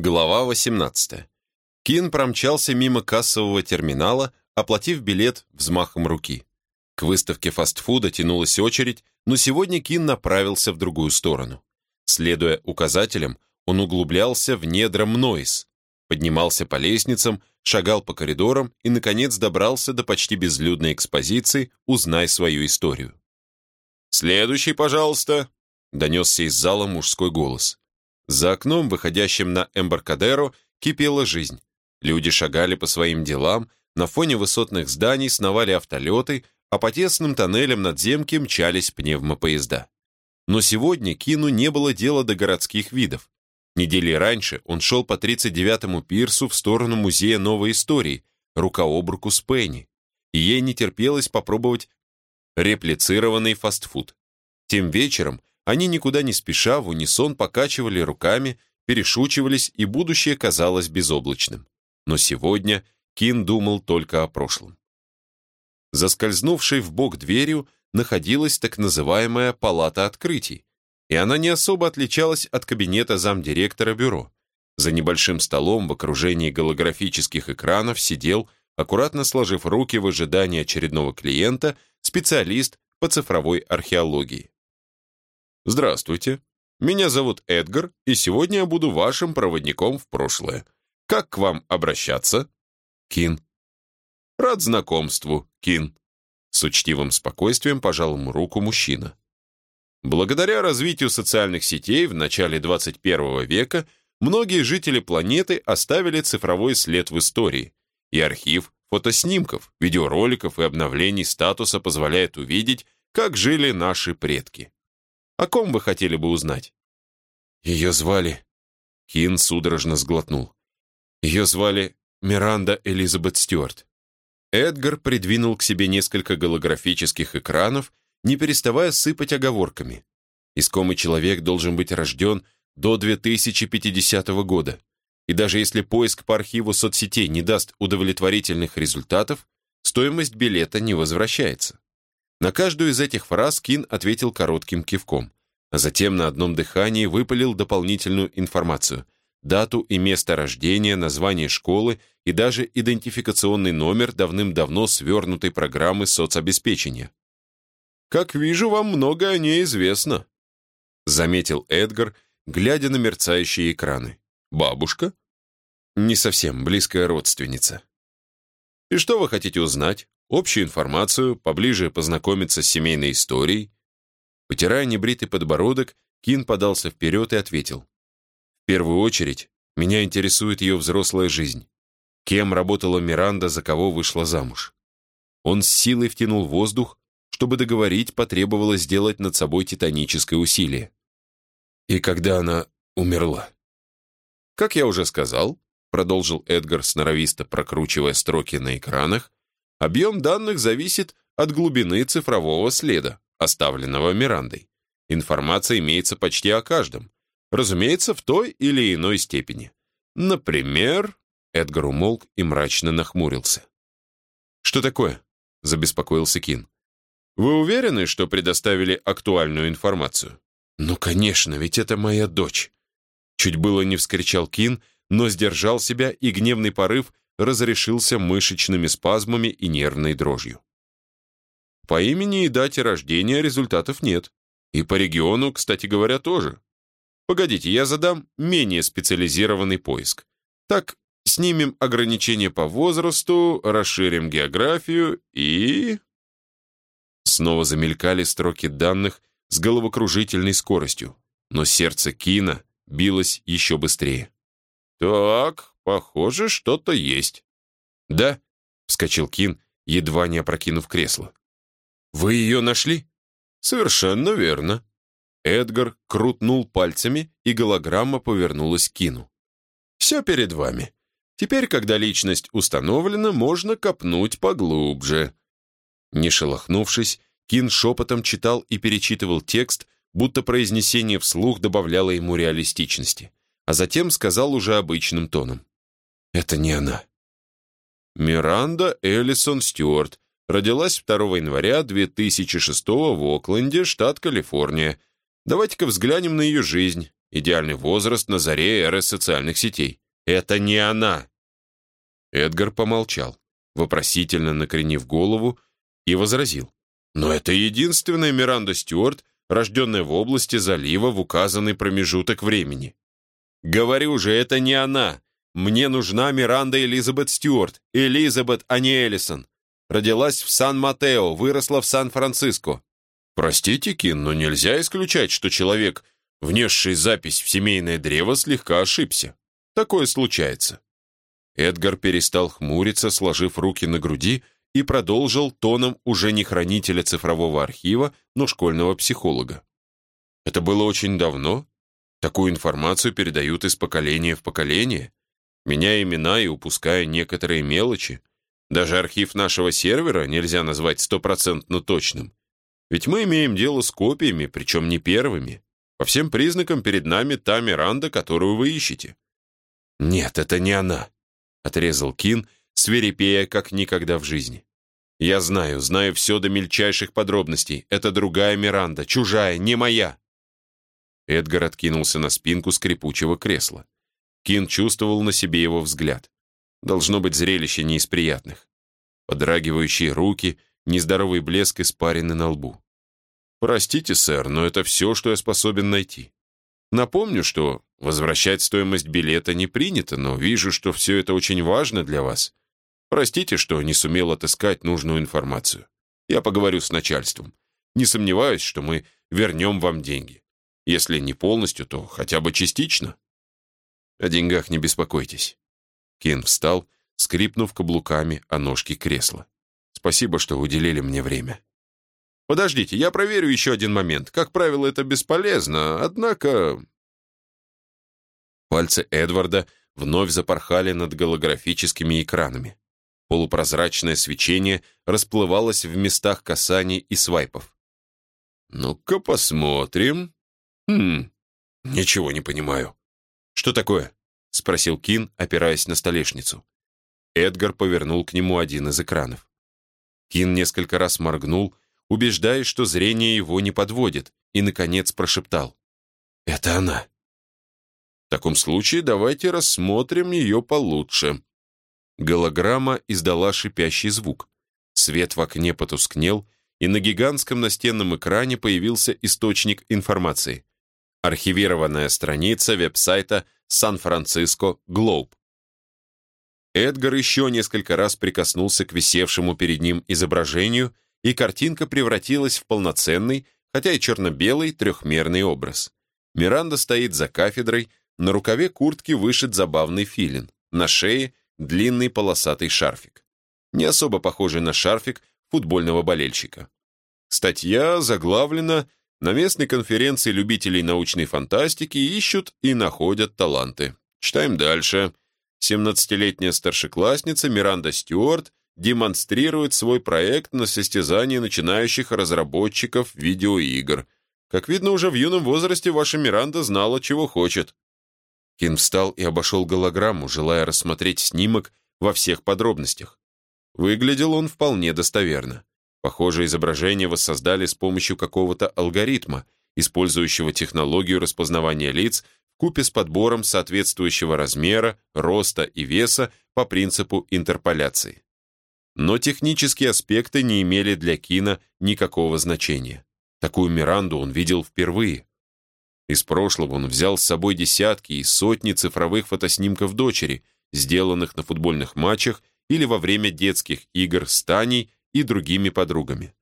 Глава 18. Кин промчался мимо кассового терминала, оплатив билет взмахом руки. К выставке фастфуда тянулась очередь, но сегодня Кин направился в другую сторону. Следуя указателям, он углублялся в недра Мнойс, поднимался по лестницам, шагал по коридорам и, наконец, добрался до почти безлюдной экспозиции «Узнай свою историю». «Следующий, пожалуйста», — донесся из зала мужской голос. За окном, выходящим на Эмбаркадеро, кипела жизнь. Люди шагали по своим делам, на фоне высотных зданий сновали автолеты, а по тесным тоннелям надземки мчались пневмопоезда. Но сегодня Кину не было дела до городских видов. Недели раньше он шел по 39-му пирсу в сторону Музея новой истории, рука об руку с Пенни, и ей не терпелось попробовать реплицированный фастфуд. Тем вечером они никуда не спеша в унисон покачивали руками, перешучивались, и будущее казалось безоблачным. Но сегодня Кин думал только о прошлом. Заскользнувшей в бок дверью находилась так называемая палата открытий, и она не особо отличалась от кабинета замдиректора бюро. За небольшим столом в окружении голографических экранов сидел, аккуратно сложив руки в ожидании очередного клиента, специалист по цифровой археологии. «Здравствуйте. Меня зовут Эдгар, и сегодня я буду вашим проводником в прошлое. Как к вам обращаться?» «Кин». «Рад знакомству, Кин». С учтивым спокойствием пожал ему руку мужчина. Благодаря развитию социальных сетей в начале 21 века многие жители планеты оставили цифровой след в истории, и архив фотоснимков, видеороликов и обновлений статуса позволяет увидеть, как жили наши предки. О ком вы хотели бы узнать?» «Ее звали...» Кин судорожно сглотнул. «Ее звали Миранда Элизабет Стюарт». Эдгар придвинул к себе несколько голографических экранов, не переставая сыпать оговорками. Искомый человек должен быть рожден до 2050 года. И даже если поиск по архиву соцсетей не даст удовлетворительных результатов, стоимость билета не возвращается. На каждую из этих фраз Кин ответил коротким кивком, а затем на одном дыхании выпалил дополнительную информацию – дату и место рождения, название школы и даже идентификационный номер давным-давно свернутой программы соцобеспечения. «Как вижу, вам много о ней известно», — заметил Эдгар, глядя на мерцающие экраны. «Бабушка?» «Не совсем, близкая родственница». «И что вы хотите узнать? Общую информацию, поближе познакомиться с семейной историей. Потирая небритый подбородок, Кин подался вперед и ответил. «В первую очередь, меня интересует ее взрослая жизнь. Кем работала Миранда, за кого вышла замуж?» Он с силой втянул воздух, чтобы договорить, потребовалось сделать над собой титаническое усилие. «И когда она умерла?» «Как я уже сказал», — продолжил Эдгар, сноровисто прокручивая строки на экранах, Объем данных зависит от глубины цифрового следа, оставленного Мирандой. Информация имеется почти о каждом, разумеется, в той или иной степени. Например, Эдгар умолк и мрачно нахмурился. «Что такое?» — забеспокоился Кин. «Вы уверены, что предоставили актуальную информацию?» «Ну, конечно, ведь это моя дочь!» Чуть было не вскричал Кин, но сдержал себя, и гневный порыв разрешился мышечными спазмами и нервной дрожью. По имени и дате рождения результатов нет. И по региону, кстати говоря, тоже. Погодите, я задам менее специализированный поиск. Так, снимем ограничения по возрасту, расширим географию и... Снова замелькали строки данных с головокружительной скоростью, но сердце Кина билось еще быстрее. «Так, Похоже, что-то есть. Да, вскочил Кин, едва не опрокинув кресло. Вы ее нашли? Совершенно верно. Эдгар крутнул пальцами, и голограмма повернулась к Кину. Все перед вами. Теперь, когда личность установлена, можно копнуть поглубже. Не шелохнувшись, Кин шепотом читал и перечитывал текст, будто произнесение вслух добавляло ему реалистичности, а затем сказал уже обычным тоном. Это не она. Миранда Эллисон Стюарт родилась 2 января 2006 в Окленде, штат Калифорния. Давайте-ка взглянем на ее жизнь. Идеальный возраст на заре эры социальных сетей. Это не она. Эдгар помолчал, вопросительно накренив голову, и возразил. Но это единственная Миранда Стюарт, рожденная в области залива в указанный промежуток времени. Говорю же, это не она. Мне нужна Миранда Элизабет Стюарт. Элизабет, а не Эллисон. Родилась в Сан-Матео, выросла в Сан-Франциско. Простите, Кин, но нельзя исключать, что человек, внесший запись в семейное древо, слегка ошибся. Такое случается. Эдгар перестал хмуриться, сложив руки на груди, и продолжил тоном уже не хранителя цифрового архива, но школьного психолога. Это было очень давно. Такую информацию передают из поколения в поколение, меняя имена и упуская некоторые мелочи. Даже архив нашего сервера нельзя назвать стопроцентно точным. Ведь мы имеем дело с копиями, причем не первыми. По всем признакам перед нами та Миранда, которую вы ищете. «Нет, это не она», — отрезал Кин, свирепея, как никогда в жизни. «Я знаю, знаю все до мельчайших подробностей. Это другая Миранда, чужая, не моя». Эдгар откинулся на спинку скрипучего кресла. Кин чувствовал на себе его взгляд. Должно быть зрелище не из приятных. Подрагивающие руки, нездоровый блеск испарены на лбу. «Простите, сэр, но это все, что я способен найти. Напомню, что возвращать стоимость билета не принято, но вижу, что все это очень важно для вас. Простите, что не сумел отыскать нужную информацию. Я поговорю с начальством. Не сомневаюсь, что мы вернем вам деньги. Если не полностью, то хотя бы частично. О деньгах не беспокойтесь. Кен встал, скрипнув каблуками о ножки кресла. Спасибо, что уделили мне время. Подождите, я проверю еще один момент. Как правило, это бесполезно, однако... Пальцы Эдварда вновь запорхали над голографическими экранами. Полупрозрачное свечение расплывалось в местах касаний и свайпов. «Ну-ка посмотрим. Хм, ничего не понимаю». «Что такое?» — спросил Кин, опираясь на столешницу. Эдгар повернул к нему один из экранов. Кин несколько раз моргнул, убеждаясь, что зрение его не подводит, и, наконец, прошептал. «Это она». «В таком случае давайте рассмотрим ее получше». Голограмма издала шипящий звук. Свет в окне потускнел, и на гигантском настенном экране появился источник информации. Архивированная страница веб-сайта «Сан-Франциско Глоб». Эдгар еще несколько раз прикоснулся к висевшему перед ним изображению, и картинка превратилась в полноценный, хотя и черно-белый, трехмерный образ. Миранда стоит за кафедрой, на рукаве куртки вышит забавный филин, на шее — длинный полосатый шарфик. Не особо похожий на шарфик футбольного болельщика. Статья заглавлена «На местной конференции любителей научной фантастики ищут и находят таланты». Читаем дальше. 17-летняя старшеклассница Миранда Стюарт демонстрирует свой проект на состязании начинающих разработчиков видеоигр. Как видно, уже в юном возрасте ваша Миранда знала, чего хочет. Кин встал и обошел голограмму, желая рассмотреть снимок во всех подробностях. Выглядел он вполне достоверно. Похожее изображение воссоздали с помощью какого-то алгоритма, использующего технологию распознавания лиц купе с подбором соответствующего размера, роста и веса по принципу интерполяции. Но технические аспекты не имели для Кина никакого значения. Такую Миранду он видел впервые. Из прошлого он взял с собой десятки и сотни цифровых фотоснимков дочери, сделанных на футбольных матчах или во время детских игр с Таней и другими подругами.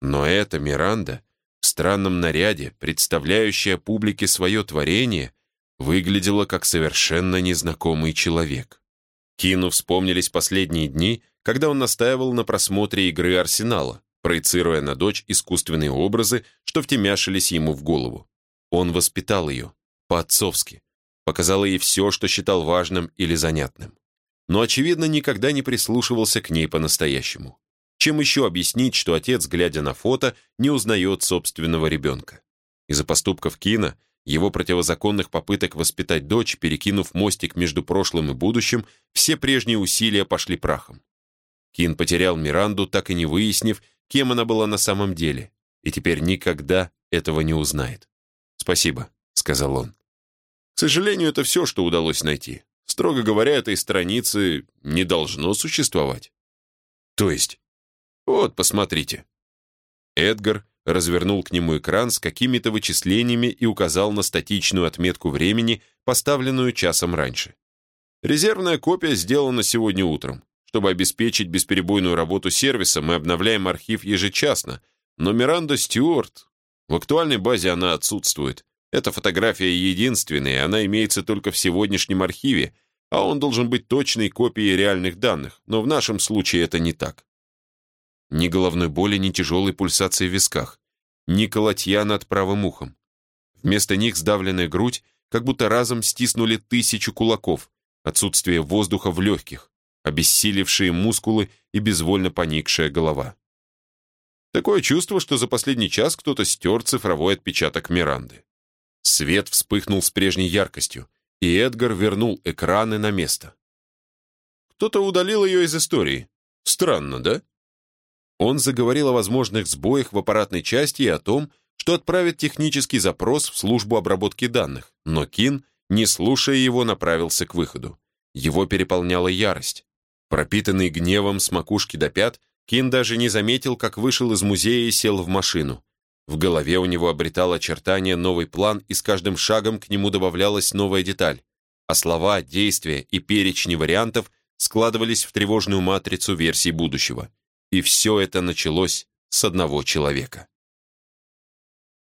Но эта Миранда, в странном наряде, представляющая публике свое творение, выглядела как совершенно незнакомый человек. Кину вспомнились последние дни, когда он настаивал на просмотре игры Арсенала, проецируя на дочь искусственные образы, что втемяшились ему в голову. Он воспитал ее, по-отцовски, показал ей все, что считал важным или занятным. Но, очевидно, никогда не прислушивался к ней по-настоящему. Чем еще объяснить, что отец, глядя на фото, не узнает собственного ребенка? Из-за поступков Кина его противозаконных попыток воспитать дочь, перекинув мостик между прошлым и будущим, все прежние усилия пошли прахом. Кин потерял Миранду, так и не выяснив, кем она была на самом деле, и теперь никогда этого не узнает. «Спасибо», — сказал он. К сожалению, это все, что удалось найти. Строго говоря, этой страницы не должно существовать. То есть? Вот, посмотрите. Эдгар развернул к нему экран с какими-то вычислениями и указал на статичную отметку времени, поставленную часом раньше. Резервная копия сделана сегодня утром. Чтобы обеспечить бесперебойную работу сервиса, мы обновляем архив ежечасно, но Миранда Стюарт... В актуальной базе она отсутствует. Эта фотография единственная, она имеется только в сегодняшнем архиве, а он должен быть точной копией реальных данных, но в нашем случае это не так. Ни головной боли, ни тяжелой пульсации в висках, ни колотья над правым ухом. Вместо них сдавленная грудь, как будто разом стиснули тысячу кулаков, отсутствие воздуха в легких, обессилевшие мускулы и безвольно поникшая голова. Такое чувство, что за последний час кто-то стер цифровой отпечаток Миранды. Свет вспыхнул с прежней яркостью, и Эдгар вернул экраны на место. Кто-то удалил ее из истории. Странно, да? Он заговорил о возможных сбоях в аппаратной части и о том, что отправит технический запрос в службу обработки данных, но Кин, не слушая его, направился к выходу. Его переполняла ярость. Пропитанный гневом с макушки до пят, Кин даже не заметил, как вышел из музея и сел в машину. В голове у него обретал очертания новый план, и с каждым шагом к нему добавлялась новая деталь. А слова, действия и перечни вариантов складывались в тревожную матрицу версий будущего. И все это началось с одного человека.